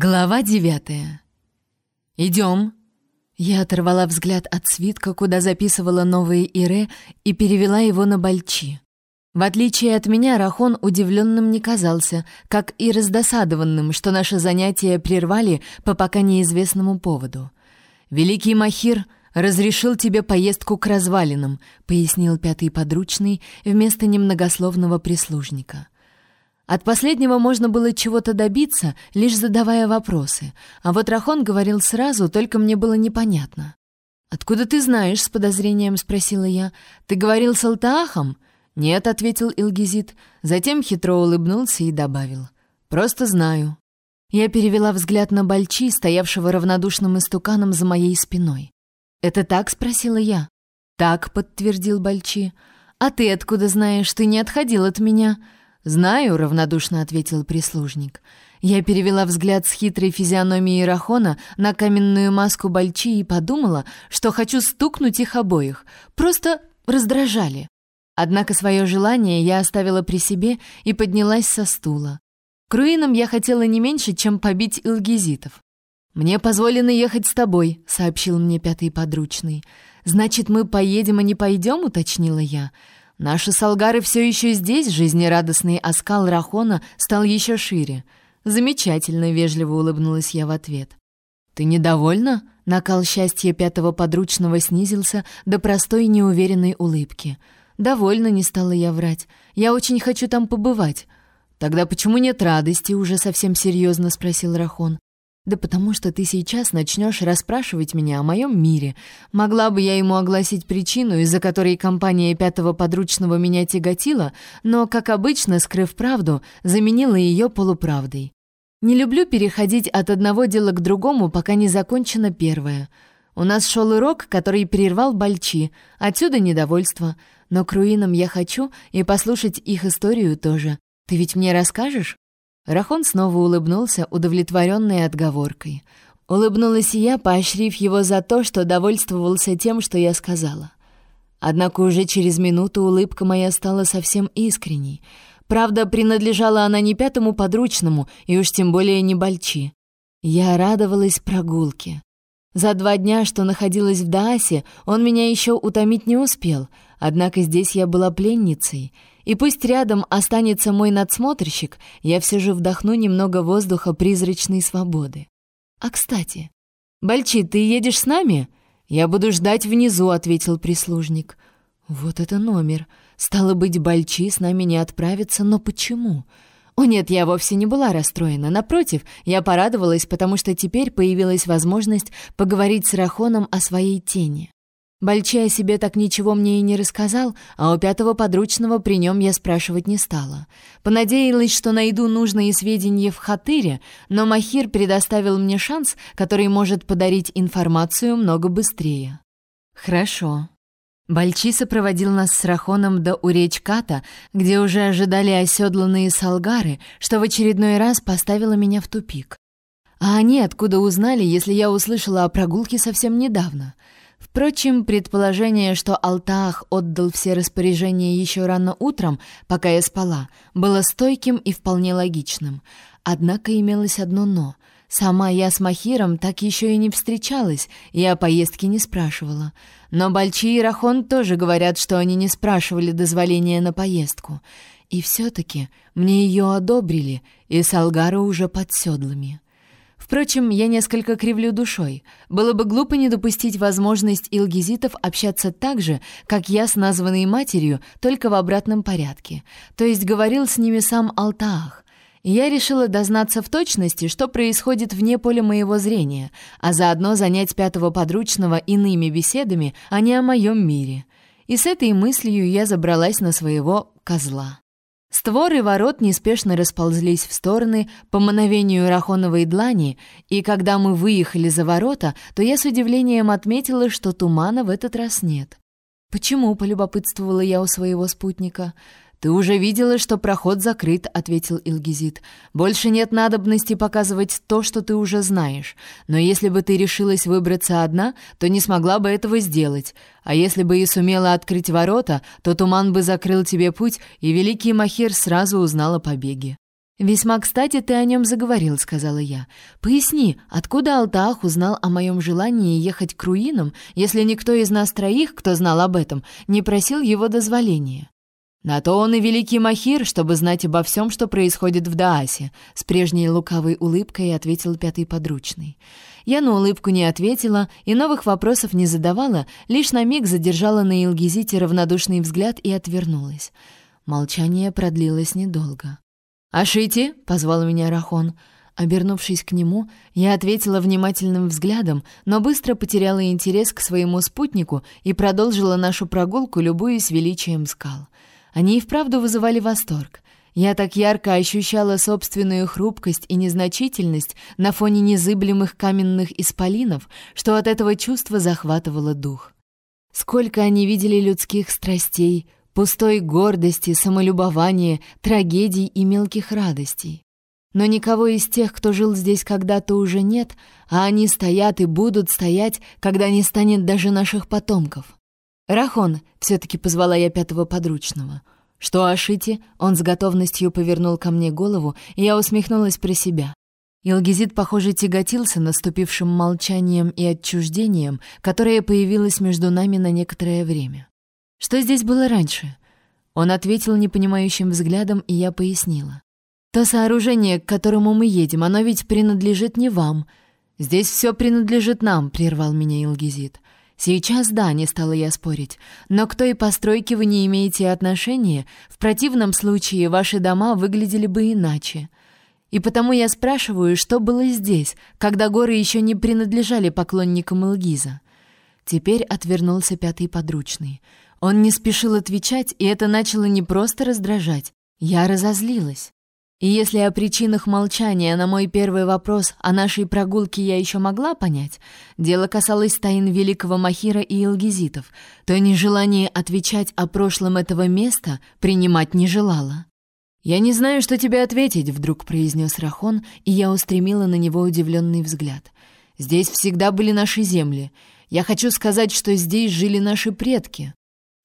Глава девятая. «Идем». Я оторвала взгляд от свитка, куда записывала новые ире, и перевела его на бальчи. В отличие от меня, Рахон удивленным не казался, как и раздосадованным, что наше занятие прервали по пока неизвестному поводу. «Великий Махир разрешил тебе поездку к развалинам», — пояснил пятый подручный вместо немногословного прислужника — от последнего можно было чего-то добиться, лишь задавая вопросы, а вот Рахон говорил сразу, только мне было непонятно. «Откуда ты знаешь?» — с подозрением спросила я. «Ты говорил с Алтаахом?» «Нет», — ответил Илгизит, затем хитро улыбнулся и добавил. «Просто знаю». Я перевела взгляд на Бальчи, стоявшего равнодушным истуканом за моей спиной. «Это так?» — спросила я. «Так», — подтвердил Бальчи. «А ты откуда знаешь? Ты не отходил от меня?» «Знаю», — равнодушно ответил прислужник. Я перевела взгляд с хитрой физиономией Рахона на каменную маску Бальчи и подумала, что хочу стукнуть их обоих. Просто раздражали. Однако свое желание я оставила при себе и поднялась со стула. К руинам я хотела не меньше, чем побить илгизитов. «Мне позволено ехать с тобой», — сообщил мне пятый подручный. «Значит, мы поедем, а не пойдем?» — уточнила я. Наши солгары все еще здесь, жизнерадостный оскал Рахона стал еще шире. Замечательно, вежливо улыбнулась я в ответ. Ты недовольна? Накал счастья пятого подручного снизился до простой неуверенной улыбки. Довольно не стала я врать. Я очень хочу там побывать. Тогда почему нет радости? уже совсем серьезно спросил Рахон. Да потому что ты сейчас начнешь расспрашивать меня о моем мире. Могла бы я ему огласить причину, из-за которой компания пятого подручного меня тяготила, но, как обычно, скрыв правду, заменила ее полуправдой. Не люблю переходить от одного дела к другому, пока не закончено первое. У нас шел урок, который прервал Бальчи, отсюда недовольство. Но к руинам я хочу и послушать их историю тоже. Ты ведь мне расскажешь? Рахон снова улыбнулся, удовлетворенный отговоркой. Улыбнулась и я, поощрив его за то, что довольствовался тем, что я сказала. Однако уже через минуту улыбка моя стала совсем искренней. Правда, принадлежала она не пятому подручному, и уж тем более не Бальчи. Я радовалась прогулке. За два дня, что находилась в Даасе, он меня еще утомить не успел, однако здесь я была пленницей — и пусть рядом останется мой надсмотрщик, я все же вдохну немного воздуха призрачной свободы. А кстати, Бальчи, ты едешь с нами? Я буду ждать внизу, ответил прислужник. Вот это номер. Стало быть, Бальчи с нами не отправится, но почему? О нет, я вовсе не была расстроена. Напротив, я порадовалась, потому что теперь появилась возможность поговорить с Рахоном о своей тени. Бальчай о себе так ничего мне и не рассказал, а у пятого подручного при нем я спрашивать не стала. Понадеялась, что найду нужные сведения в Хатыре, но Махир предоставил мне шанс, который может подарить информацию много быстрее. Хорошо. Бальчи сопроводил нас с Рахоном до Уречката, где уже ожидали оседланные салгары, что в очередной раз поставило меня в тупик. А они откуда узнали, если я услышала о прогулке совсем недавно — Впрочем, предположение, что Алтаах отдал все распоряжения еще рано утром, пока я спала, было стойким и вполне логичным. Однако имелось одно «но». Сама я с Махиром так еще и не встречалась, и о поездке не спрашивала. Но Бальчи и Рахон тоже говорят, что они не спрашивали дозволения на поездку. И все-таки мне ее одобрили, и Салгара уже под седлами. Впрочем, я несколько кривлю душой. Было бы глупо не допустить возможность илгизитов общаться так же, как я с названной матерью, только в обратном порядке. То есть говорил с ними сам Алтаах. я решила дознаться в точности, что происходит вне поля моего зрения, а заодно занять пятого подручного иными беседами, а не о моем мире. И с этой мыслью я забралась на своего козла. Створы ворот неспешно расползлись в стороны по мановению рахоновой длани, и когда мы выехали за ворота, то я с удивлением отметила, что тумана в этот раз нет. «Почему?» — полюбопытствовала я у своего спутника. «Ты уже видела, что проход закрыт», — ответил Илгизит. «Больше нет надобности показывать то, что ты уже знаешь. Но если бы ты решилась выбраться одна, то не смогла бы этого сделать. А если бы и сумела открыть ворота, то туман бы закрыл тебе путь, и великий Махир сразу узнал о побеге». «Весьма кстати ты о нем заговорил», — сказала я. «Поясни, откуда Алтаах узнал о моем желании ехать к руинам, если никто из нас троих, кто знал об этом, не просил его дозволения?» «На то он и великий Махир, чтобы знать обо всем, что происходит в Даасе», — с прежней лукавой улыбкой ответил пятый подручный. Я на улыбку не ответила и новых вопросов не задавала, лишь на миг задержала на Илгизите равнодушный взгляд и отвернулась. Молчание продлилось недолго. «Ашити!» — позвал меня Рахон. Обернувшись к нему, я ответила внимательным взглядом, но быстро потеряла интерес к своему спутнику и продолжила нашу прогулку, любуясь величием скал. Они и вправду вызывали восторг. Я так ярко ощущала собственную хрупкость и незначительность на фоне незыблемых каменных исполинов, что от этого чувства захватывало дух. Сколько они видели людских страстей, пустой гордости, самолюбования, трагедий и мелких радостей. Но никого из тех, кто жил здесь когда-то, уже нет, а они стоят и будут стоять, когда не станет даже наших потомков. «Рахон», — все-таки позвала я пятого подручного. «Что, Ашити?» — он с готовностью повернул ко мне голову, и я усмехнулась про себя. Илгизит, похоже, тяготился наступившим молчанием и отчуждением, которое появилось между нами на некоторое время. Что здесь было раньше? Он ответил непонимающим взглядом, и я пояснила. То сооружение, к которому мы едем, оно ведь принадлежит не вам. Здесь все принадлежит нам, прервал меня Илгизит. Сейчас да, не стала я спорить. Но к той постройке вы не имеете отношения, в противном случае ваши дома выглядели бы иначе. И потому я спрашиваю, что было здесь, когда горы еще не принадлежали поклонникам Илгиза. Теперь отвернулся пятый подручный. Он не спешил отвечать, и это начало не просто раздражать. Я разозлилась. И если о причинах молчания на мой первый вопрос о нашей прогулке я еще могла понять, дело касалось тайн великого Махира и Илгизитов, то нежелание отвечать о прошлом этого места принимать не желала. «Я не знаю, что тебе ответить», — вдруг произнес Рахон, и я устремила на него удивленный взгляд. «Здесь всегда были наши земли. Я хочу сказать, что здесь жили наши предки.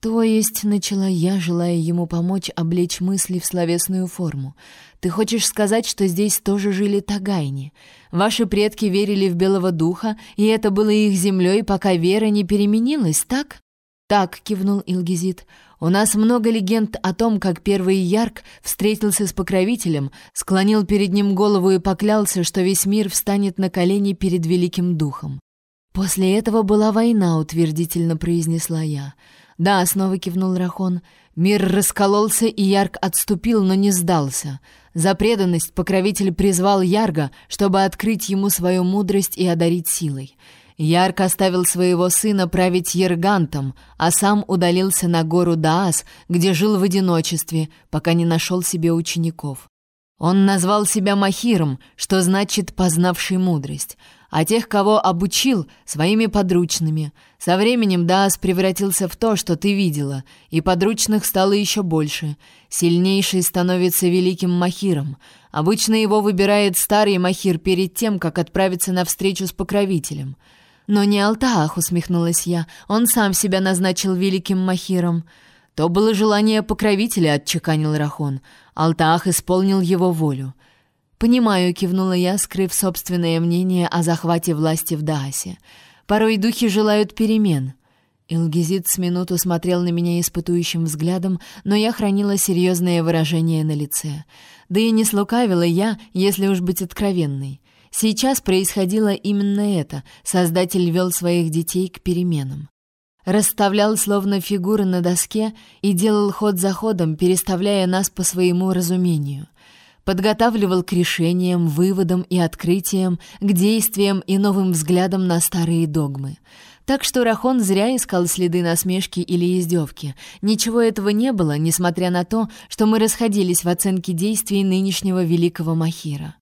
«То есть», — начала я, желая ему помочь облечь мысли в словесную форму, «ты хочешь сказать, что здесь тоже жили тагайни? Ваши предки верили в белого духа, и это было их землей, пока вера не переменилась, так?» «Так», — кивнул Илгизит, — «у нас много легенд о том, как первый Ярк встретился с покровителем, склонил перед ним голову и поклялся, что весь мир встанет на колени перед великим духом». «После этого была война», — утвердительно произнесла я. «Да», — снова кивнул Рахон. «Мир раскололся, и Ярк отступил, но не сдался. За преданность покровитель призвал Ярга, чтобы открыть ему свою мудрость и одарить силой. Ярк оставил своего сына править Ергантом, а сам удалился на гору Даас, где жил в одиночестве, пока не нашел себе учеников. Он назвал себя Махиром, что значит «познавший мудрость», а тех, кого обучил, своими подручными. Со временем Даас превратился в то, что ты видела, и подручных стало еще больше. Сильнейший становится великим Махиром. Обычно его выбирает старый Махир перед тем, как отправиться на встречу с покровителем. Но не Алтаах, усмехнулась я, он сам себя назначил великим Махиром. То было желание покровителя, отчеканил Рахон. Алтаах исполнил его волю. «Понимаю», — кивнула я, скрыв собственное мнение о захвате власти в Даасе. «Порой духи желают перемен». Илгизит с минуту смотрел на меня испытующим взглядом, но я хранила серьезное выражение на лице. Да и не слукавила я, если уж быть откровенной. Сейчас происходило именно это. Создатель вел своих детей к переменам. Расставлял словно фигуры на доске и делал ход за ходом, переставляя нас по своему разумению подготавливал к решениям, выводам и открытиям, к действиям и новым взглядам на старые догмы. Так что Рахон зря искал следы насмешки или издевки. Ничего этого не было, несмотря на то, что мы расходились в оценке действий нынешнего великого Махира.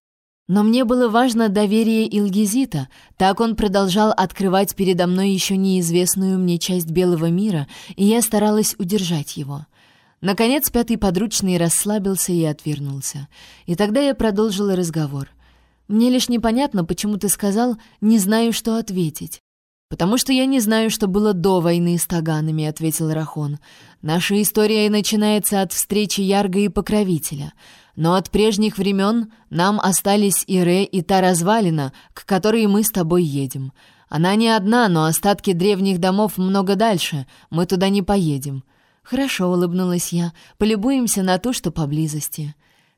Но мне было важно доверие Илгизита, так он продолжал открывать передо мной еще неизвестную мне часть белого мира, и я старалась удержать его. Наконец пятый подручный расслабился и отвернулся. И тогда я продолжила разговор. «Мне лишь непонятно, почему ты сказал «не знаю, что ответить». «Потому что я не знаю, что было до войны с Таганами», — ответил Рахон. «Наша история начинается от встречи Ярга и Покровителя. но от прежних времен нам остались Ире и та развалина, к которой мы с тобой едем. Она не одна, но остатки древних домов много дальше, мы туда не поедем». «Хорошо», — улыбнулась я, — «полюбуемся на то, что поблизости».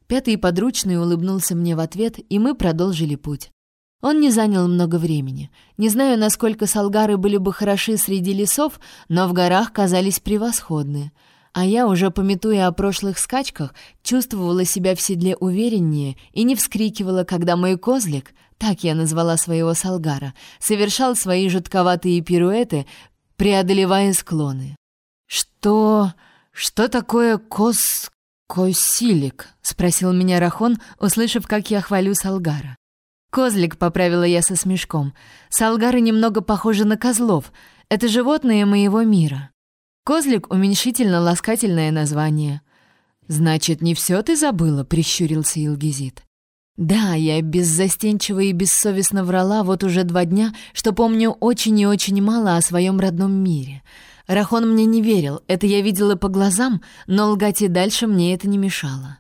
Пятый подручный улыбнулся мне в ответ, и мы продолжили путь. Он не занял много времени. Не знаю, насколько салгары были бы хороши среди лесов, но в горах казались превосходны. А я, уже пометуя о прошлых скачках, чувствовала себя в седле увереннее и не вскрикивала, когда мой козлик, так я назвала своего салгара, совершал свои жутковатые пируэты, преодолевая склоны. «Что... что такое кос... косилик?» — спросил меня Рахон, услышав, как я хвалю салгара. «Козлик», — поправила я со смешком. «Салгары немного похожи на козлов. Это животные моего мира». «Козлик» — уменьшительно-ласкательное название. «Значит, не все ты забыла?» — прищурился Илгизит. «Да, я беззастенчиво и бессовестно врала вот уже два дня, что помню очень и очень мало о своем родном мире. Рахон мне не верил, это я видела по глазам, но лгать и дальше мне это не мешало.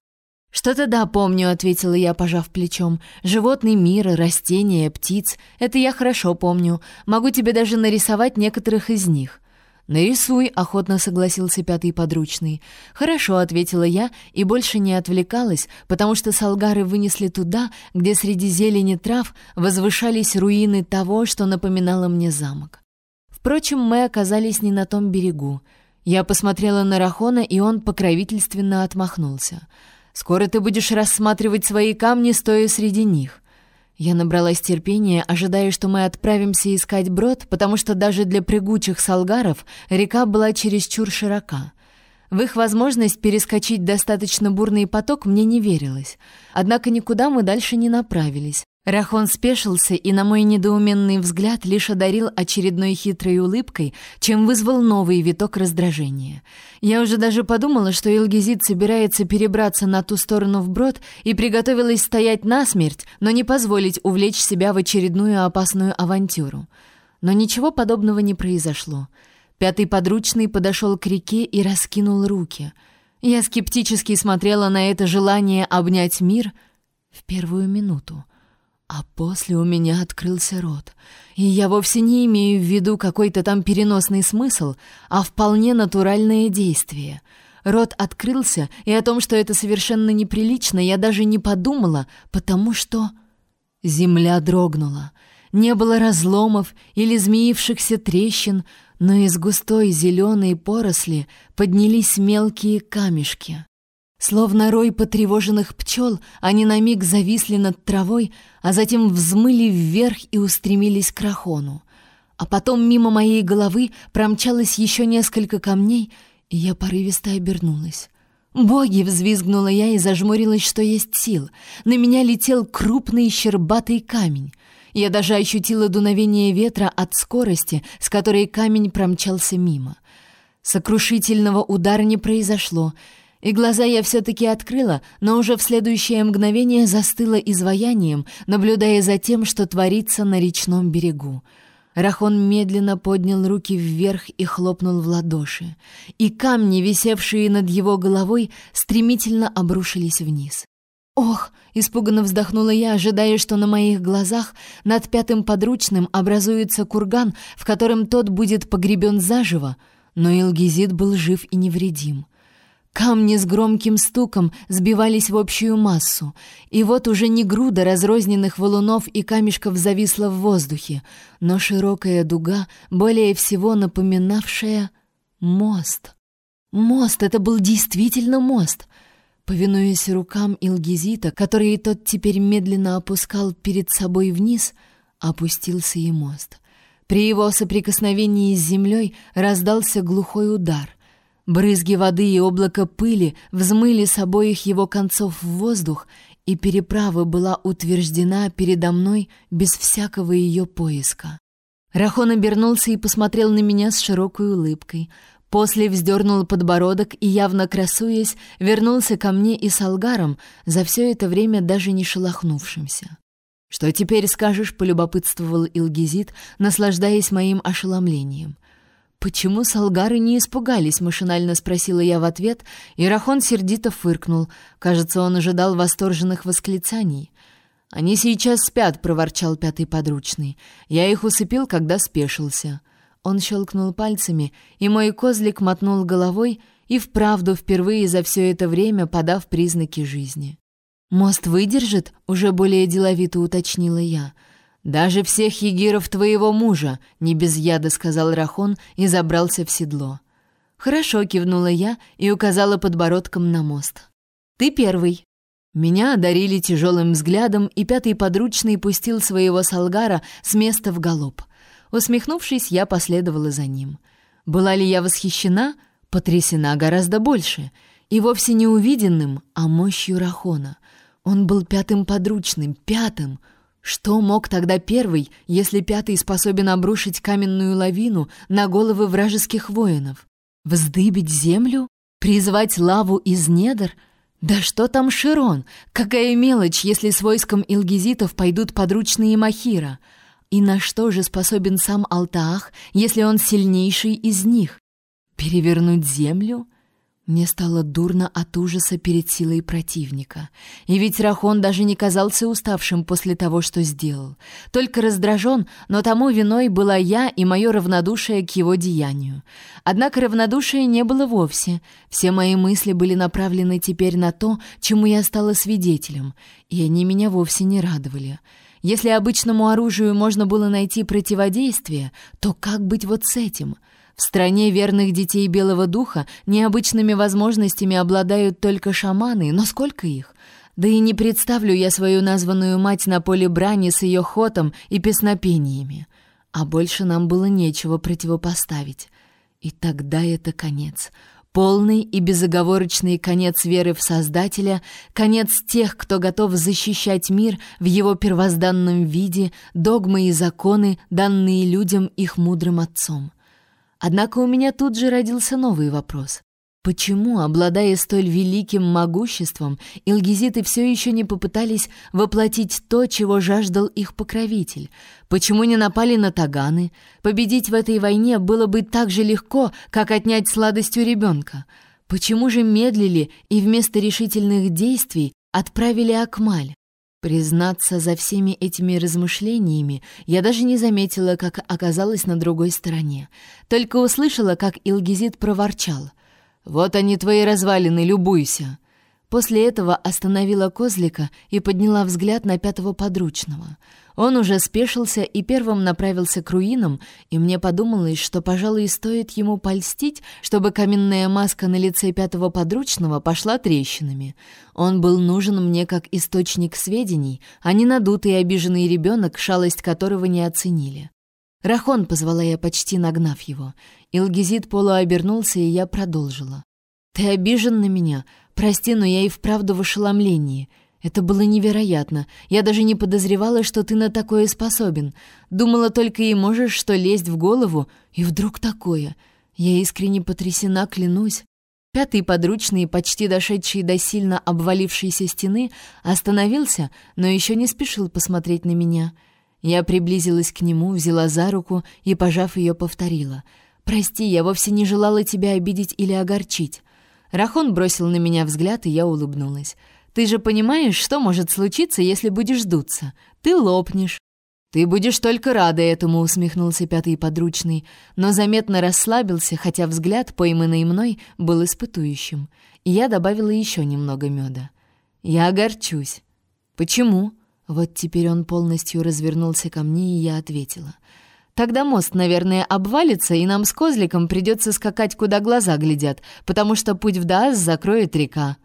«Что-то да, помню», — ответила я, пожав плечом. «Животный мир, растения, птиц — это я хорошо помню. Могу тебе даже нарисовать некоторых из них». «Нарисуй», — охотно согласился пятый подручный. «Хорошо», — ответила я и больше не отвлекалась, потому что солгары вынесли туда, где среди зелени трав возвышались руины того, что напоминало мне замок. Впрочем, мы оказались не на том берегу. Я посмотрела на Рахона, и он покровительственно отмахнулся. Скоро ты будешь рассматривать свои камни, стоя среди них. Я набралась терпения, ожидая, что мы отправимся искать брод, потому что даже для прыгучих салгаров река была чересчур широка. В их возможность перескочить достаточно бурный поток мне не верилось. Однако никуда мы дальше не направились. Рахон спешился и, на мой недоуменный взгляд, лишь одарил очередной хитрой улыбкой, чем вызвал новый виток раздражения. Я уже даже подумала, что Илгизит собирается перебраться на ту сторону вброд и приготовилась стоять насмерть, но не позволить увлечь себя в очередную опасную авантюру. Но ничего подобного не произошло. Пятый подручный подошел к реке и раскинул руки. Я скептически смотрела на это желание обнять мир в первую минуту. А после у меня открылся рот. И я вовсе не имею в виду какой-то там переносный смысл, а вполне натуральное действие. Рот открылся, и о том, что это совершенно неприлично, я даже не подумала, потому что... Земля дрогнула. Не было разломов или змеившихся трещин, но из густой зеленой поросли поднялись мелкие камешки. Словно рой потревоженных пчел, они на миг зависли над травой, а затем взмыли вверх и устремились к Рахону. А потом мимо моей головы промчалось еще несколько камней, и я порывисто обернулась. «Боги!» — взвизгнула я и зажмурилась, что есть сил. На меня летел крупный щербатый камень. Я даже ощутила дуновение ветра от скорости, с которой камень промчался мимо. Сокрушительного удара не произошло — и глаза я все-таки открыла, но уже в следующее мгновение застыла изваянием, наблюдая за тем, что творится на речном берегу. Рахон медленно поднял руки вверх и хлопнул в ладоши, и камни, висевшие над его головой, стремительно обрушились вниз. «Ох!» — испуганно вздохнула я, ожидая, что на моих глазах над пятым подручным образуется курган, в котором тот будет погребен заживо, но Илгизит был жив и невредим. Камни с громким стуком сбивались в общую массу, и вот уже не груда разрозненных валунов и камешков зависла в воздухе, но широкая дуга, более всего напоминавшая мост. Мост — это был действительно мост. Повинуясь рукам Илгизита, которые тот теперь медленно опускал перед собой вниз, опустился и мост. При его соприкосновении с землей раздался глухой удар — Брызги воды и облако пыли взмыли с обоих его концов в воздух, и переправа была утверждена передо мной без всякого ее поиска. Рахон обернулся и посмотрел на меня с широкой улыбкой. После вздернул подбородок и, явно красуясь, вернулся ко мне и с алгаром, за все это время даже не шелохнувшимся. «Что теперь скажешь?» — полюбопытствовал Илгизит, наслаждаясь моим ошеломлением. «Почему солгары не испугались?» — машинально спросила я в ответ, и Рахон сердито фыркнул. Кажется, он ожидал восторженных восклицаний. «Они сейчас спят», — проворчал пятый подручный. «Я их усыпил, когда спешился». Он щелкнул пальцами, и мой козлик мотнул головой и вправду впервые за все это время подав признаки жизни. «Мост выдержит?» — уже более деловито уточнила я. «Даже всех егиров твоего мужа», — не без яда сказал Рахон и забрался в седло. «Хорошо», — кивнула я и указала подбородком на мост. «Ты первый». Меня одарили тяжелым взглядом, и пятый подручный пустил своего салгара с места в галоп. Усмехнувшись, я последовала за ним. Была ли я восхищена? Потрясена гораздо больше. И вовсе не увиденным, а мощью Рахона. Он был пятым подручным, пятым — что мог тогда первый, если пятый способен обрушить каменную лавину на головы вражеских воинов? Вздыбить землю? Призвать лаву из недр? Да что там Широн? Какая мелочь, если с войском илгизитов пойдут подручные Махира? И на что же способен сам Алтаах, если он сильнейший из них? Перевернуть землю? Мне стало дурно от ужаса перед силой противника. И ведь Рахон даже не казался уставшим после того, что сделал. Только раздражен, но тому виной была я и мое равнодушие к его деянию. Однако равнодушия не было вовсе. Все мои мысли были направлены теперь на то, чему я стала свидетелем, и они меня вовсе не радовали. Если обычному оружию можно было найти противодействие, то как быть вот с этим — в стране верных детей Белого Духа необычными возможностями обладают только шаманы, но сколько их? Да и не представлю я свою названную мать на поле брани с ее хотом и песнопениями. А больше нам было нечего противопоставить. И тогда это конец. Полный и безоговорочный конец веры в Создателя, конец тех, кто готов защищать мир в его первозданном виде, догмы и законы, данные людям их мудрым отцом. Однако у меня тут же родился новый вопрос. Почему, обладая столь великим могуществом, илгизиты все еще не попытались воплотить то, чего жаждал их покровитель? Почему не напали на таганы? Победить в этой войне было бы так же легко, как отнять сладость у ребенка. Почему же медлили и вместо решительных действий отправили Акмаль? Признаться, за всеми этими размышлениями я даже не заметила, как оказалась на другой стороне. Только услышала, как Илгизит проворчал. «Вот они, твои развалины, любуйся!» После этого остановила козлика и подняла взгляд на пятого подручного. Он уже спешился и первым направился к руинам, и мне подумалось, что, пожалуй, стоит ему польстить, чтобы каменная маска на лице пятого подручного пошла трещинами. Он был нужен мне как источник сведений, а не надутый и обиженный ребенок, шалость которого не оценили. «Рахон!» — позвала я, почти нагнав его. Илгизит полуобернулся, и я продолжила. «Ты обижен на меня? Прости, но я и вправду в ошеломлении. Это было невероятно. Я даже не подозревала, что ты на такое способен. Думала только и можешь, что лезть в голову, и вдруг такое. Я искренне потрясена, клянусь. Пятый подручный, почти дошедший до сильно обвалившейся стены, остановился, но еще не спешил посмотреть на меня. Я приблизилась к нему, взяла за руку и, пожав ее, повторила. «Прости, я вовсе не желала тебя обидеть или огорчить». Рахон бросил на меня взгляд, и я улыбнулась. «Ты же понимаешь, что может случиться, если будешь дуться? Ты лопнешь». «Ты будешь только рада этому», — усмехнулся пятый подручный, но заметно расслабился, хотя взгляд, пойманный мной, был испытующим. Я добавила еще немного меда. «Я огорчусь». «Почему?» Вот теперь он полностью развернулся ко мне, и я ответила. Тогда мост, наверное, обвалится, и нам с козликом придется скакать, куда глаза глядят, потому что путь в Даас закроет река».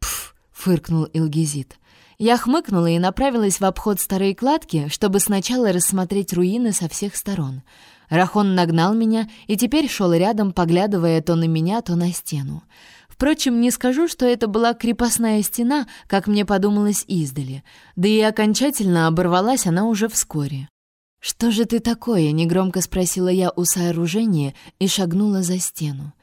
«Пф!» — фыркнул Илгизит. Я хмыкнула и направилась в обход старой кладки, чтобы сначала рассмотреть руины со всех сторон. Рахон нагнал меня и теперь шел рядом, поглядывая то на меня, то на стену. Впрочем, не скажу, что это была крепостная стена, как мне подумалось издали, да и окончательно оборвалась она уже вскоре. «Что же ты такое?» — негромко спросила я у сооружения и шагнула за стену.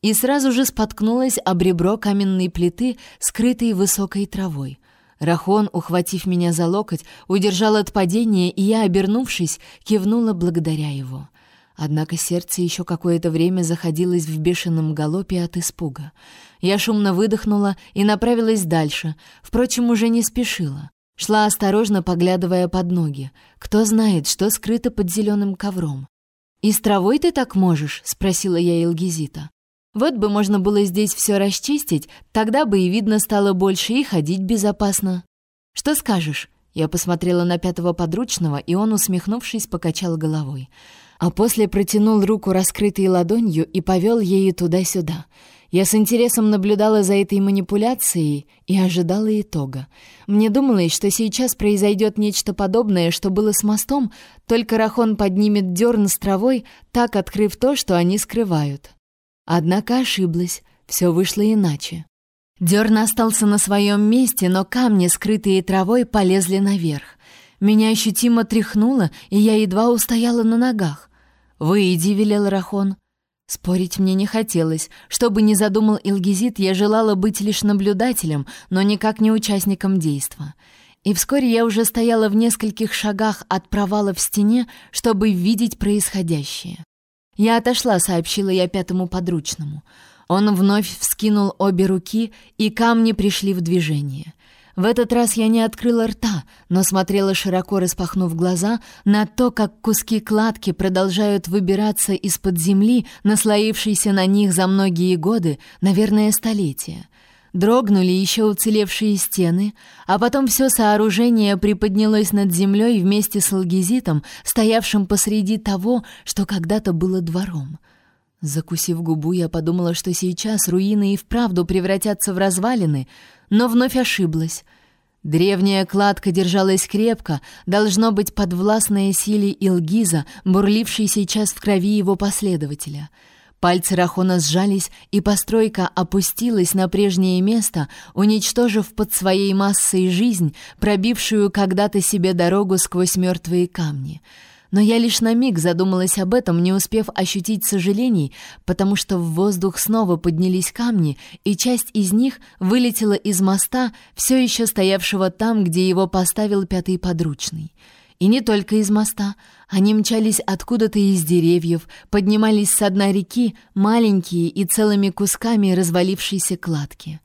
И сразу же споткнулась об ребро каменной плиты, скрытой высокой травой. Рахон, ухватив меня за локоть, удержал от падения, и я, обернувшись, кивнула благодаря его. Однако сердце еще какое-то время заходилось в бешеном галопе от испуга. Я шумно выдохнула и направилась дальше, впрочем, уже не спешила. Шла осторожно, поглядывая под ноги. Кто знает, что скрыто под зеленым ковром. «И с травой ты так можешь?» — спросила я Илгизита. «Вот бы можно было здесь все расчистить, тогда бы и видно стало больше, и ходить безопасно». «Что скажешь?» Я посмотрела на пятого подручного, и он, усмехнувшись, покачал головой. А после протянул руку раскрытой ладонью и повел ею туда-сюда — я с интересом наблюдала за этой манипуляцией и ожидала итога. Мне думалось, что сейчас произойдет нечто подобное, что было с мостом, только Рахон поднимет дерн с травой, так открыв то, что они скрывают. Однако ошиблась, все вышло иначе. Дерн остался на своем месте, но камни, скрытые травой, полезли наверх. Меня ощутимо тряхнуло, и я едва устояла на ногах. «Выйди», — велел Рахон. Спорить мне не хотелось. Что бы ни задумал Илгизит, я желала быть лишь наблюдателем, но никак не участником действа. И вскоре я уже стояла в нескольких шагах от провала в стене, чтобы видеть происходящее. «Я отошла», — сообщила я пятому подручному. Он вновь вскинул обе руки, и камни пришли в движение — в этот раз я не открыла рта, но смотрела широко распахнув глаза на то, как куски кладки продолжают выбираться из-под земли, наслоившейся на них за многие годы, наверное, столетия. Дрогнули еще уцелевшие стены, а потом все сооружение приподнялось над землей вместе с алгезитом, стоявшим посреди того, что когда-то было двором. Закусив губу, я подумала, что сейчас руины и вправду превратятся в развалины, но вновь ошиблась. Древняя кладка держалась крепко, должно быть подвластная силе Илгиза, бурлившей сейчас в крови его последователя. Пальцы Рахона сжались, и постройка опустилась на прежнее место, уничтожив под своей массой жизнь, пробившую когда-то себе дорогу сквозь мертвые камни — но я лишь на миг задумалась об этом, не успев ощутить сожалений, потому что в воздух снова поднялись камни, и часть из них вылетела из моста, все еще стоявшего там, где его поставил пятый подручный. И не только из моста. Они мчались откуда-то из деревьев, поднимались с дна реки, маленькие и целыми кусками развалившейся кладки.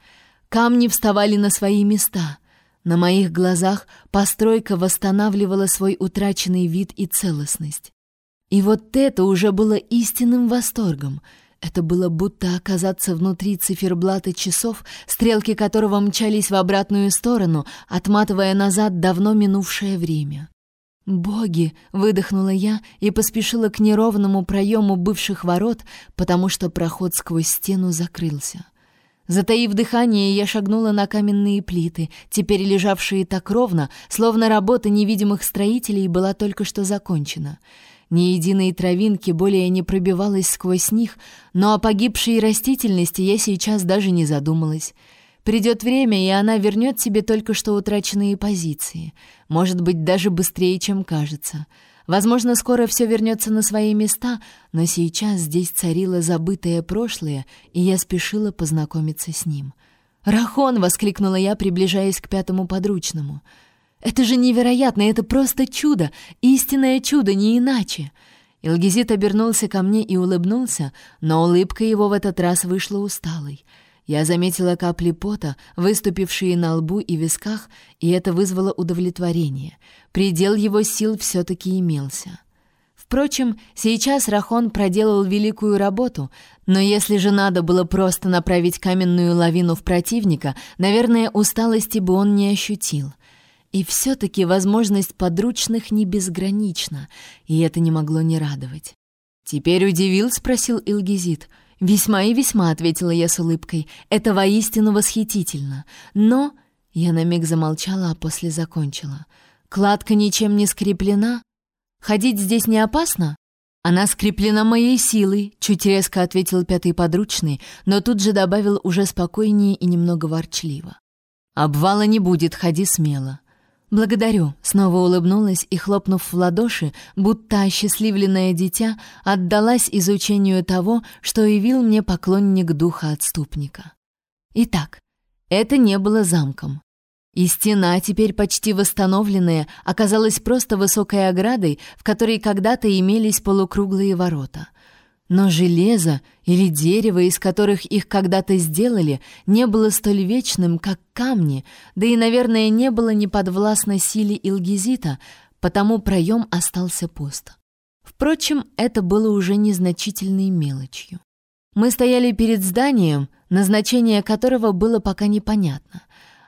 Камни вставали на свои места — на моих глазах постройка восстанавливала свой утраченный вид и целостность. И вот это уже было истинным восторгом. Это было будто оказаться внутри циферблата часов, стрелки которого мчались в обратную сторону, отматывая назад давно минувшее время. «Боги!» — выдохнула я и поспешила к неровному проему бывших ворот, потому что проход сквозь стену закрылся. Затаив дыхание, я шагнула на каменные плиты, теперь лежавшие так ровно, словно работа невидимых строителей была только что закончена. Ни единой травинки более не пробивалась сквозь них, но о погибшей растительности я сейчас даже не задумалась. Придет время, и она вернет себе только что утраченные позиции. Может быть, даже быстрее, чем кажется. — Возможно, скоро все вернется на свои места, но сейчас здесь царило забытое прошлое, и я спешила познакомиться с ним. «Рахон!» — воскликнула я, приближаясь к пятому подручному. «Это же невероятно! Это просто чудо! Истинное чудо, не иначе!» Илгизит обернулся ко мне и улыбнулся, но улыбка его в этот раз вышла усталой — я заметила капли пота, выступившие на лбу и висках, и это вызвало удовлетворение. Предел его сил все-таки имелся. Впрочем, сейчас Рахон проделал великую работу, но если же надо было просто направить каменную лавину в противника, наверное, усталости бы он не ощутил. И все-таки возможность подручных не безгранична, и это не могло не радовать. «Теперь удивил?» — спросил Илгизит — «Весьма и весьма», — ответила я с улыбкой. «Это воистину восхитительно. Но...» Я на миг замолчала, а после закончила. «Кладка ничем не скреплена? Ходить здесь не опасно?» «Она скреплена моей силой», — чуть резко ответил пятый подручный, но тут же добавил уже спокойнее и немного ворчливо. «Обвала не будет, ходи смело. «Благодарю», — снова улыбнулась и, хлопнув в ладоши, будто осчастливленное дитя, отдалась изучению того, что явил мне поклонник духа отступника. Итак, это не было замком. И стена, теперь почти восстановленная, оказалась просто высокой оградой, в которой когда-то имелись полукруглые ворота. Но железо или дерево, из которых их когда-то сделали, не было столь вечным, как камни, да и, наверное, не было неподвластно силе Илгизита, потому проем остался пуст. Впрочем, это было уже незначительной мелочью. Мы стояли перед зданием, назначение которого было пока непонятно.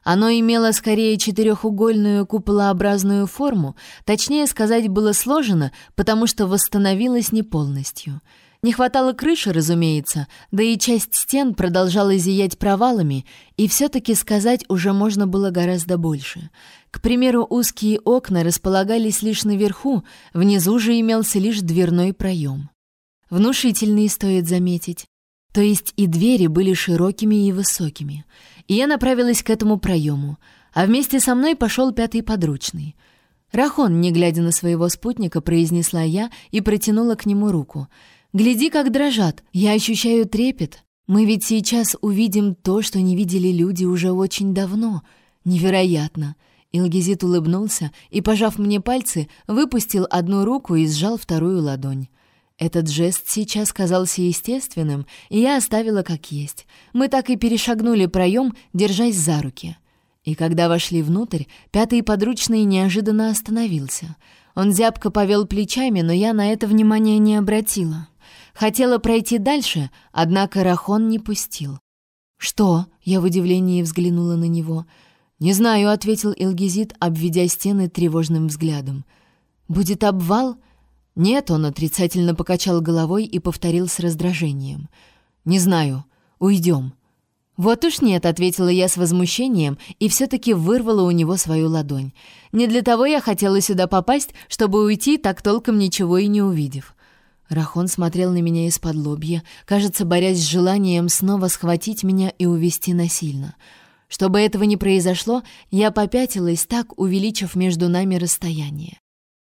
Оно имело скорее четырехугольную куполообразную форму, точнее сказать было сложено, потому что восстановилось не полностью. Не хватало крыши, разумеется, да и часть стен продолжала зиять провалами, и все-таки сказать уже можно было гораздо больше. К примеру, узкие окна располагались лишь наверху, внизу же имелся лишь дверной проем. Внушительный, стоит заметить. То есть и двери были широкими и высокими — и я направилась к этому проему, а вместе со мной пошел пятый подручный. «Рахон», не глядя на своего спутника, произнесла я и протянула к нему руку. «Гляди, как дрожат! Я ощущаю трепет! Мы ведь сейчас увидим то, что не видели люди уже очень давно. Невероятно!» Илгизит улыбнулся и, пожав мне пальцы, выпустил одну руку и сжал вторую ладонь. Этот жест сейчас казался естественным, и я оставила как есть. Мы так и перешагнули проем, держась за руки. И когда вошли внутрь, пятый подручный неожиданно остановился. Он зябко повел плечами, но я на это внимания не обратила. Хотела пройти дальше, однако Рахон не пустил. «Что?» — я в удивлении взглянула на него. «Не знаю», — ответил Элгизит, обведя стены тревожным взглядом. «Будет обвал?» «Нет», — он отрицательно покачал головой и повторил с раздражением. «Не знаю. Уйдем». «Вот уж нет», — ответила я с возмущением и все-таки вырвала у него свою ладонь. «Не для того я хотела сюда попасть, чтобы уйти, так толком ничего и не увидев». Рахон смотрел на меня из-под лобья, кажется, борясь с желанием снова схватить меня и увести насильно. Чтобы этого не произошло, я попятилась, так увеличив между нами расстояние.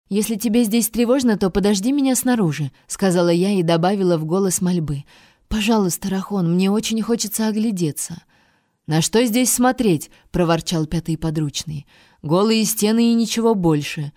«Если тебе здесь тревожно, то подожди меня снаружи», — сказала я и добавила в голос мольбы. «Пожалуйста, Рахон, мне очень хочется оглядеться». «На что здесь смотреть?» — проворчал пятый подручный. «Голые стены и ничего больше».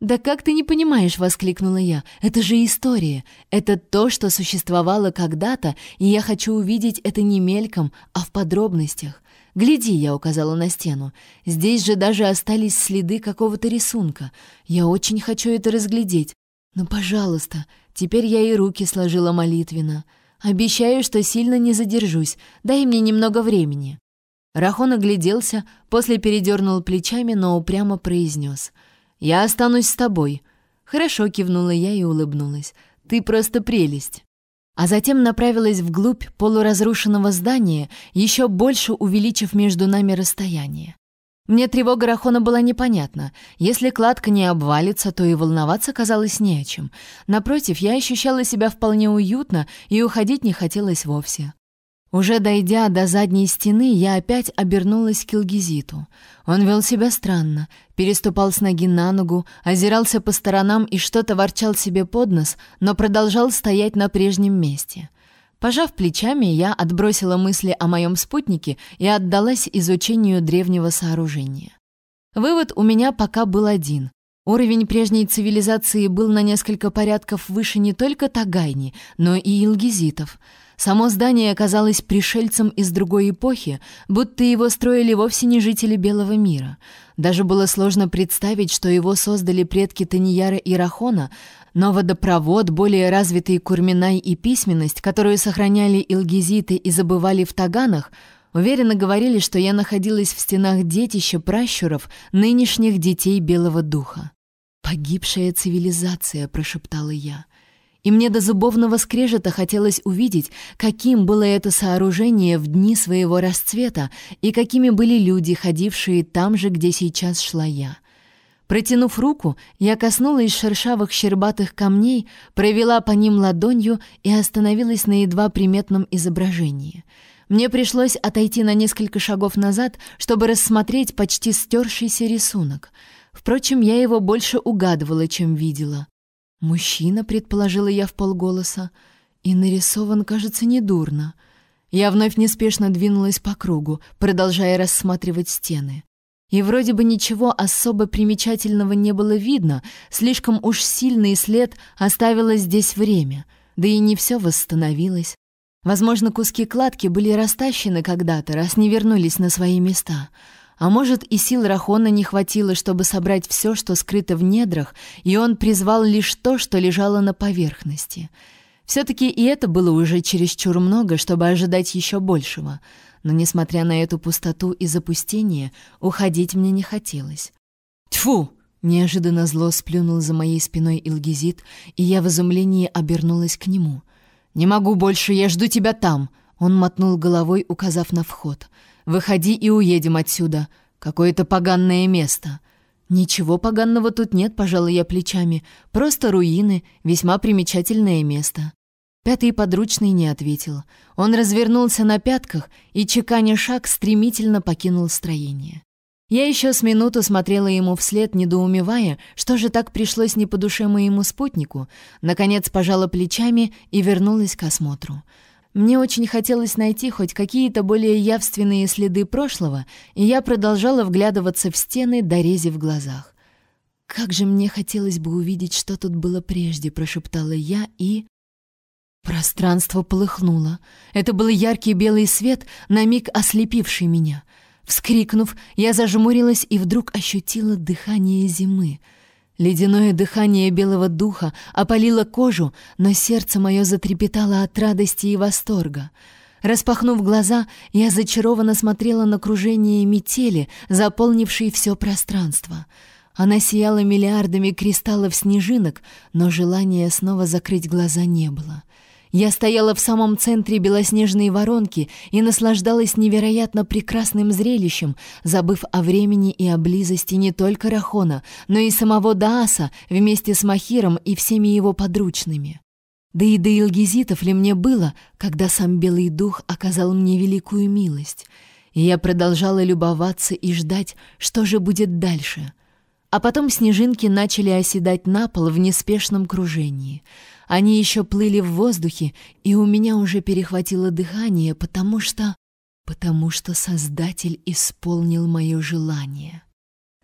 «Да как ты не понимаешь?» — воскликнула я. «Это же история. Это то, что существовало когда-то, и я хочу увидеть это не мельком, а в подробностях. «Гляди», — я указала на стену. «Здесь же даже остались следы какого-то рисунка. Я очень хочу это разглядеть. Но, пожалуйста, теперь я и руки сложила молитвенно. Обещаю, что сильно не задержусь. Дай мне немного времени». Рахон огляделся, после передернул плечами, но упрямо произнес. «Я останусь с тобой». «Хорошо», — кивнула я и улыбнулась. «Ты просто прелесть» а затем направилась вглубь полуразрушенного здания, еще больше увеличив между нами расстояние. Мне тревога Рахона была непонятна. Если кладка не обвалится, то и волноваться казалось не о чем. Напротив, я ощущала себя вполне уютно, и уходить не хотелось вовсе. Уже дойдя до задней стены, я опять обернулась к Илгизиту. Он вел себя странно, переступал с ноги на ногу, озирался по сторонам и что-то ворчал себе под нос, но продолжал стоять на прежнем месте. Пожав плечами, я отбросила мысли о моем спутнике и отдалась изучению древнего сооружения. Вывод у меня пока был один. Уровень прежней цивилизации был на несколько порядков выше не только Тагайни, но и Илгизитов — Само здание оказалось пришельцем из другой эпохи, будто его строили вовсе не жители Белого мира. Даже было сложно представить, что его создали предки Таньяра и Рахона, но водопровод, более развитый Курминай и письменность, которую сохраняли илгизиты и забывали в Таганах, уверенно говорили, что я находилась в стенах детища пращуров, нынешних детей Белого Духа. «Погибшая цивилизация», — прошептала я и мне до зубовного скрежета хотелось увидеть, каким было это сооружение в дни своего расцвета и какими были люди, ходившие там же, где сейчас шла я. Протянув руку, я коснулась шершавых щербатых камней, провела по ним ладонью и остановилась на едва приметном изображении. Мне пришлось отойти на несколько шагов назад, чтобы рассмотреть почти стершийся рисунок. Впрочем, я его больше угадывала, чем видела. «Мужчина», — предположила я в полголоса, и нарисован, кажется, недурно. Я вновь неспешно двинулась по кругу, продолжая рассматривать стены. И вроде бы ничего особо примечательного не было видно, слишком уж сильный след оставило здесь время, да и не все восстановилось. Возможно, куски кладки были растащены когда-то, раз не вернулись на свои места. А может, и сил Рахона не хватило, чтобы собрать все, что скрыто в недрах, и он призвал лишь то, что лежало на поверхности. Все-таки и это было уже чересчур много, чтобы ожидать еще большего. Но, несмотря на эту пустоту и запустение, уходить мне не хотелось. «Тьфу!» — неожиданно зло сплюнул за моей спиной Илгизит, и я в изумлении обернулась к нему — «Не могу больше, я жду тебя там!» Он мотнул головой, указав на вход. «Выходи и уедем отсюда. Какое-то поганное место». «Ничего поганного тут нет, пожалуй, я плечами. Просто руины, весьма примечательное место». Пятый подручный не ответил. Он развернулся на пятках и, чеканя шаг, стремительно покинул строение. Я еще с минуту смотрела ему вслед, недоумевая, что же так пришлось не по душе моему спутнику. Наконец пожала плечами и вернулась к осмотру. Мне очень хотелось найти хоть какие-то более явственные следы прошлого, и я продолжала вглядываться в стены, дорези в глазах. «Как же мне хотелось бы увидеть, что тут было прежде», — прошептала я, и... Пространство полыхнуло. Это был яркий белый свет, на миг ослепивший меня — Вскрикнув, я зажмурилась и вдруг ощутила дыхание зимы. Ледяное дыхание белого духа опалило кожу, но сердце мое затрепетало от радости и восторга. Распахнув глаза, я зачарованно смотрела на кружение метели, заполнившей все пространство. Она сияла миллиардами кристаллов снежинок, но желания снова закрыть глаза не было. Я стояла в самом центре белоснежной воронки и наслаждалась невероятно прекрасным зрелищем, забыв о времени и о близости не только Рахона, но и самого Дааса вместе с Махиром и всеми его подручными. Да и до Илгизитов ли мне было, когда сам Белый Дух оказал мне великую милость? И я продолжала любоваться и ждать, что же будет дальше. А потом снежинки начали оседать на пол в неспешном кружении — они еще плыли в воздухе, и у меня уже перехватило дыхание, потому что... потому что Создатель исполнил мое желание.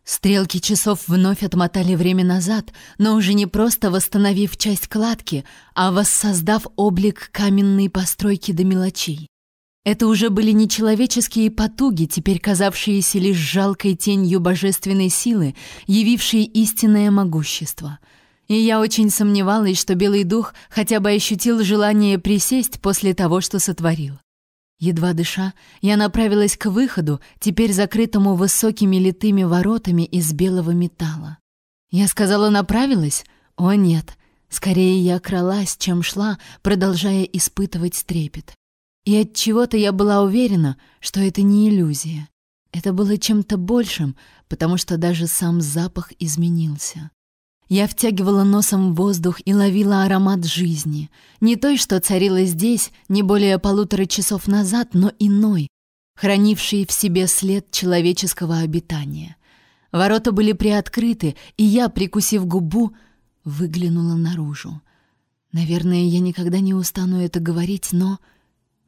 Стрелки часов вновь отмотали время назад, но уже не просто восстановив часть кладки, а воссоздав облик каменной постройки до мелочей. Это уже были не человеческие потуги, теперь казавшиеся лишь жалкой тенью божественной силы, явившие истинное могущество — и я очень сомневалась, что Белый Дух хотя бы ощутил желание присесть после того, что сотворил. Едва дыша, я направилась к выходу, теперь закрытому высокими литыми воротами из белого металла. Я сказала «направилась»? О нет, скорее я кралась, чем шла, продолжая испытывать трепет. И от чего-то я была уверена, что это не иллюзия. Это было чем-то большим, потому что даже сам запах изменился. Я втягивала носом воздух и ловила аромат жизни. Не той, что царила здесь не более полутора часов назад, но иной, хранивший в себе след человеческого обитания. Ворота были приоткрыты, и я, прикусив губу, выглянула наружу. Наверное, я никогда не устану это говорить, но...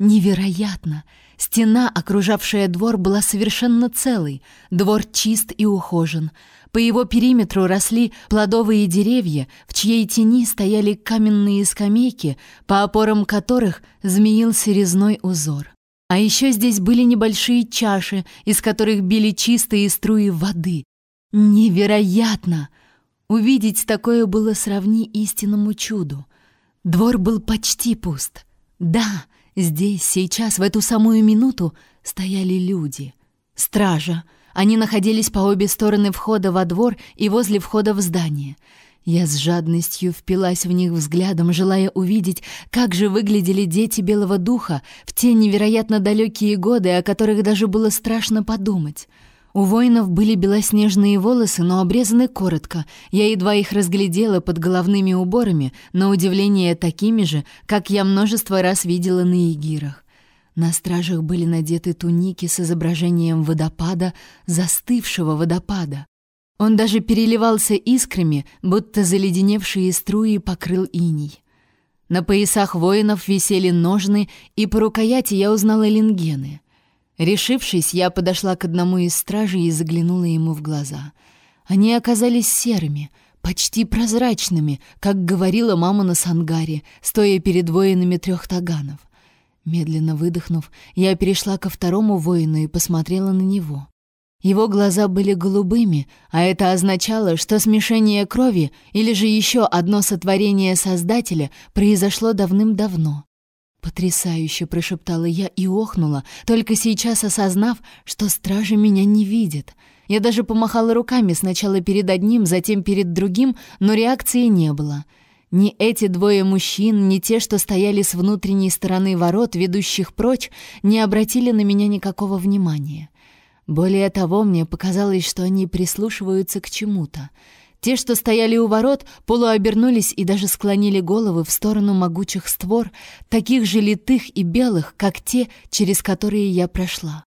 Невероятно! Стена, окружавшая двор, была совершенно целой. Двор чист и ухожен — по его периметру росли плодовые деревья, в чьей тени стояли каменные скамейки, по опорам которых змеился резной узор. А еще здесь были небольшие чаши, из которых били чистые струи воды. Невероятно! Увидеть такое было сравни истинному чуду. Двор был почти пуст. Да, здесь, сейчас, в эту самую минуту стояли люди. Стража — они находились по обе стороны входа во двор и возле входа в здание. Я с жадностью впилась в них взглядом, желая увидеть, как же выглядели дети Белого Духа в те невероятно далекие годы, о которых даже было страшно подумать. У воинов были белоснежные волосы, но обрезаны коротко. Я едва их разглядела под головными уборами, на удивление такими же, как я множество раз видела на егирах. На стражах были надеты туники с изображением водопада, застывшего водопада. Он даже переливался искрами, будто заледеневшие струи покрыл иней. На поясах воинов висели ножны, и по рукояти я узнала лингены. Решившись, я подошла к одному из стражей и заглянула ему в глаза. Они оказались серыми, почти прозрачными, как говорила мама на сангаре, стоя перед воинами трех таганов. Медленно выдохнув, я перешла ко второму воину и посмотрела на него. Его глаза были голубыми, а это означало, что смешение крови или же еще одно сотворение Создателя произошло давным-давно. «Потрясающе!» — прошептала я и охнула, только сейчас осознав, что стражи меня не видят. Я даже помахала руками сначала перед одним, затем перед другим, но реакции не было. Ни эти двое мужчин, ни те, что стояли с внутренней стороны ворот, ведущих прочь, не обратили на меня никакого внимания. Более того, мне показалось, что они прислушиваются к чему-то — те, что стояли у ворот, полуобернулись и даже склонили головы в сторону могучих створ, таких же литых и белых, как те, через которые я прошла.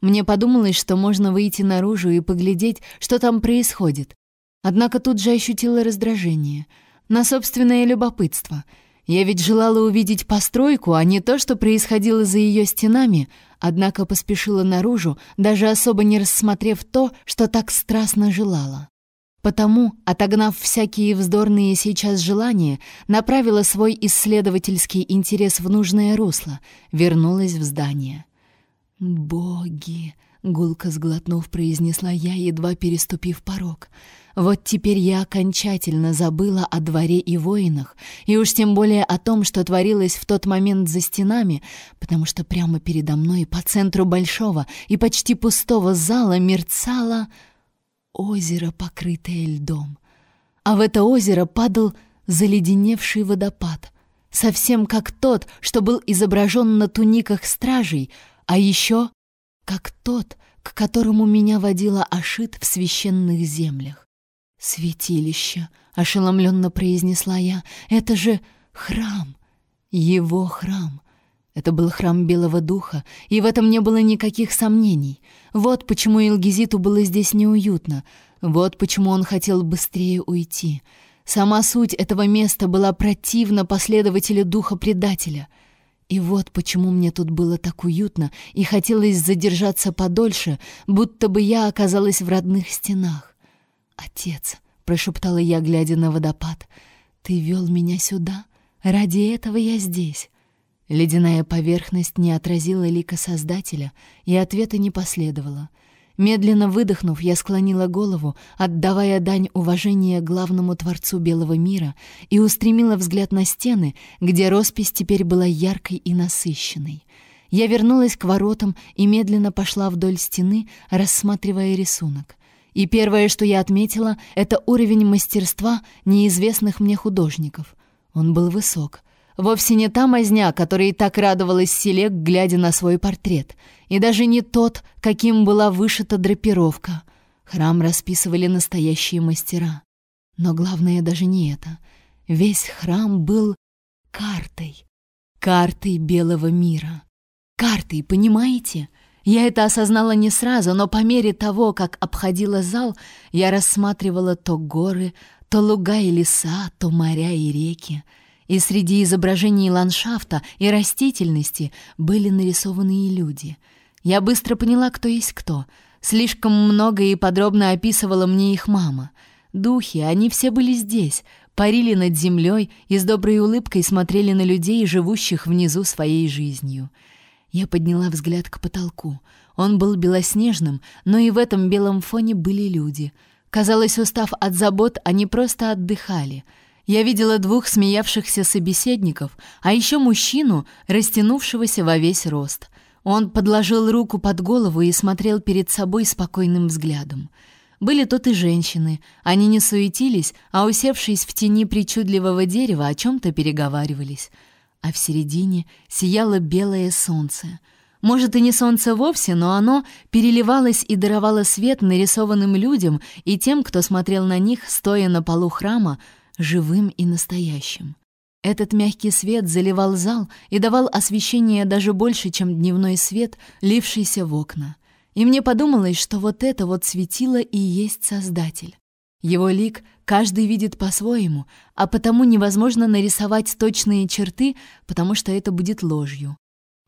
Мне подумалось, что можно выйти наружу и поглядеть, что там происходит. Однако тут же ощутила раздражение. На собственное любопытство. Я ведь желала увидеть постройку, а не то, что происходило за ее стенами, однако поспешила наружу, даже особо не рассмотрев то, что так страстно желала. Потому, отогнав всякие вздорные сейчас желания, направила свой исследовательский интерес в нужное русло, вернулась в здание. «Боги!» — гулко сглотнув, произнесла я, едва переступив порог. «Вот теперь я окончательно забыла о дворе и воинах, и уж тем более о том, что творилось в тот момент за стенами, потому что прямо передо мной, по центру большого и почти пустого зала, мерцало озеро, покрытое льдом. А в это озеро падал заледеневший водопад, совсем как тот, что был изображен на туниках стражей, а еще как тот, к которому меня водила Ашит в священных землях. «Святилище», — ошеломленно произнесла я, — «это же храм, его храм». Это был храм Белого Духа, и в этом не было никаких сомнений. Вот почему Илгизиту было здесь неуютно. Вот почему он хотел быстрее уйти. Сама суть этого места была противна последователю Духа Предателя. И вот почему мне тут было так уютно и хотелось задержаться подольше, будто бы я оказалась в родных стенах. «Отец», — прошептала я, глядя на водопад, — «ты вел меня сюда? Ради этого я здесь». Ледяная поверхность не отразила лика Создателя, и ответа не последовало. Медленно выдохнув, я склонила голову, отдавая дань уважения главному Творцу Белого мира, и устремила взгляд на стены, где роспись теперь была яркой и насыщенной. Я вернулась к воротам и медленно пошла вдоль стены, рассматривая рисунок. И первое, что я отметила, это уровень мастерства неизвестных мне художников. Он был высок — Вовсе не та мазня, которой так радовалась Селек, глядя на свой портрет, и даже не тот, каким была вышита драпировка. Храм расписывали настоящие мастера. Но главное даже не это. Весь храм был картой. Картой белого мира. Картой, понимаете? Я это осознала не сразу, но по мере того, как обходила зал, я рассматривала то горы, то луга и леса, то моря и реки — и среди изображений ландшафта и растительности были нарисованы и люди. Я быстро поняла, кто есть кто. Слишком много и подробно описывала мне их мама. Духи, они все были здесь, парили над землей и с доброй улыбкой смотрели на людей, живущих внизу своей жизнью. Я подняла взгляд к потолку. Он был белоснежным, но и в этом белом фоне были люди. Казалось, устав от забот, они просто отдыхали — я видела двух смеявшихся собеседников, а еще мужчину, растянувшегося во весь рост. Он подложил руку под голову и смотрел перед собой спокойным взглядом. Были тут и женщины. Они не суетились, а, усевшись в тени причудливого дерева, о чем-то переговаривались. А в середине сияло белое солнце. Может, и не солнце вовсе, но оно переливалось и даровало свет нарисованным людям и тем, кто смотрел на них, стоя на полу храма, живым и настоящим. Этот мягкий свет заливал зал и давал освещение даже больше, чем дневной свет, лившийся в окна. И мне подумалось, что вот это вот светило и есть Создатель. Его лик каждый видит по-своему, а потому невозможно нарисовать точные черты, потому что это будет ложью.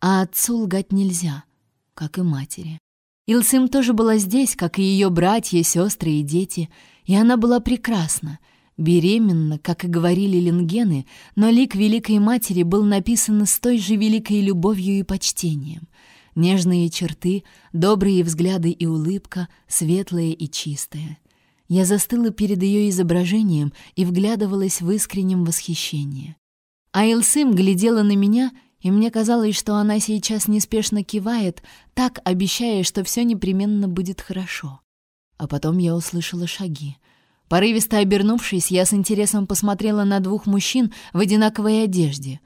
А отцу лгать нельзя. как и матери. Илсым тоже была здесь, как и ее братья, сестры и дети, и она была прекрасна, беременна, как и говорили ленгены, но лик Великой Матери был написан с той же великой любовью и почтением. Нежные черты, добрые взгляды и улыбка, светлая и чистая. Я застыла перед ее изображением и вглядывалась в искреннем восхищении. Илсым глядела на меня, и мне казалось, что она сейчас неспешно кивает, так обещая, что все непременно будет хорошо. А потом я услышала шаги. Порывисто обернувшись, я с интересом посмотрела на двух мужчин в одинаковой одежде.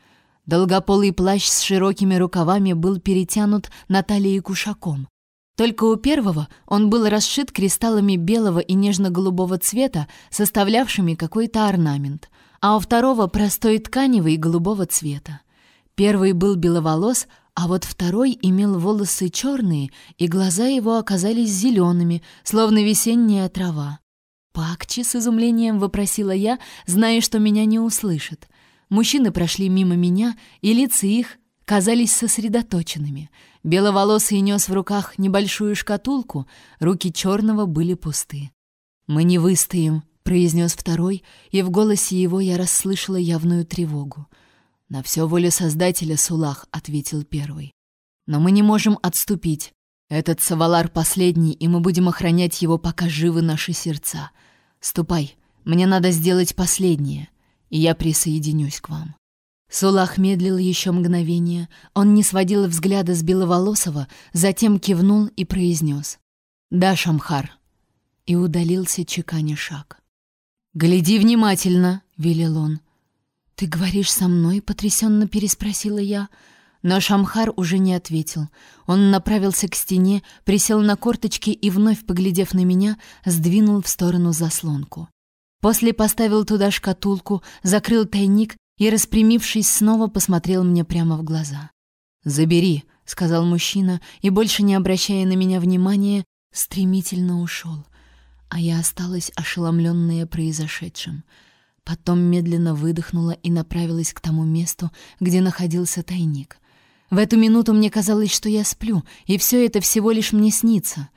Долгополый плащ с широкими рукавами был перетянут на талии кушаком. Только у первого он был расшит кристаллами белого и нежно-голубого цвета, составлявшими какой-то орнамент, а у второго простой тканевый голубого цвета. Первый был беловолос, а вот второй имел волосы черные, и глаза его оказались зелеными, словно весенняя трава. «Пакчи?» — с изумлением вопросила я, зная, что меня не услышат. Мужчины прошли мимо меня, и лица их казались сосредоточенными. Беловолосый нес в руках небольшую шкатулку, руки черного были пусты. «Мы не выстоим», — произнес второй, и в голосе его я расслышала явную тревогу. «На все волю Создателя, Сулах», — ответил первый. «Но мы не можем отступить. Этот Савалар последний, и мы будем охранять его, пока живы наши сердца. Ступай, мне надо сделать последнее, и я присоединюсь к вам». Сулах медлил еще мгновение. Он не сводил взгляда с Беловолосого, затем кивнул и произнес. «Да, Шамхар». И удалился, чеканя шаг. «Гляди внимательно», — велел он. «Ты говоришь со мной?» — потрясенно переспросила я. Но Шамхар уже не ответил. Он направился к стене, присел на корточки и, вновь поглядев на меня, сдвинул в сторону заслонку. После поставил туда шкатулку, закрыл тайник и, распрямившись, снова посмотрел мне прямо в глаза. «Забери», — сказал мужчина, и, больше не обращая на меня внимания, стремительно ушел. А я осталась ошеломленная произошедшим. Потом медленно выдохнула и направилась к тому месту, где находился тайник. В эту минуту мне казалось, что я сплю, и все это всего лишь мне снится.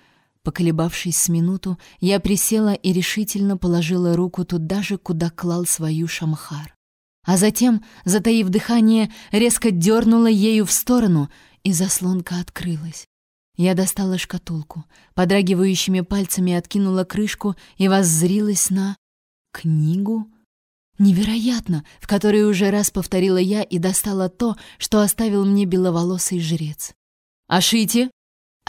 Поколебавшись с минуту, я присела и решительно положила руку туда же, куда клал свою шамхар. А затем, затаив дыхание, резко дернула ею в сторону, и заслонка открылась. Я достала шкатулку, подрагивающими пальцами откинула крышку и воззрилась на... книгу? Невероятно, в которой уже раз повторила я и достала то, что оставил мне беловолосый жрец. «Ашите!»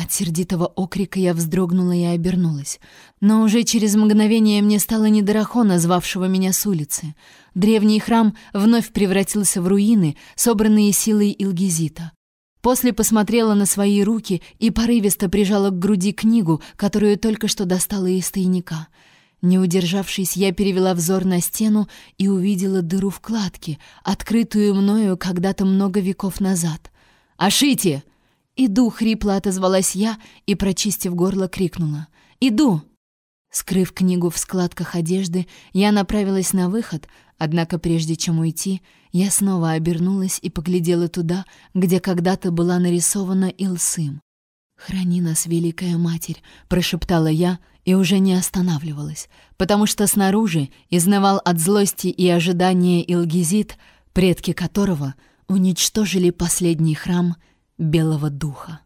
От сердитого окрика я вздрогнула и обернулась. Но уже через мгновение мне стало не до Рахона, звавшего меня с улицы. Древний храм вновь превратился в руины, собранные силой Илгизита. После посмотрела на свои руки и порывисто прижала к груди книгу, которую только что достала из тайника — не удержавшись, я перевела взор на стену и увидела дыру в кладке, открытую мною когда-то много веков назад. «Ашите!» «Иду!» — хрипло отозвалась я и, прочистив горло, крикнула. «Иду!» Скрыв книгу в складках одежды, я направилась на выход, однако прежде чем уйти, я снова обернулась и поглядела туда, где когда-то была нарисована Илсым. «Храни нас, Великая Матерь!» — прошептала я и уже не останавливалась, потому что снаружи изнывал от злости и ожидания Илгизит, предки которого уничтожили последний храм Белого Духа.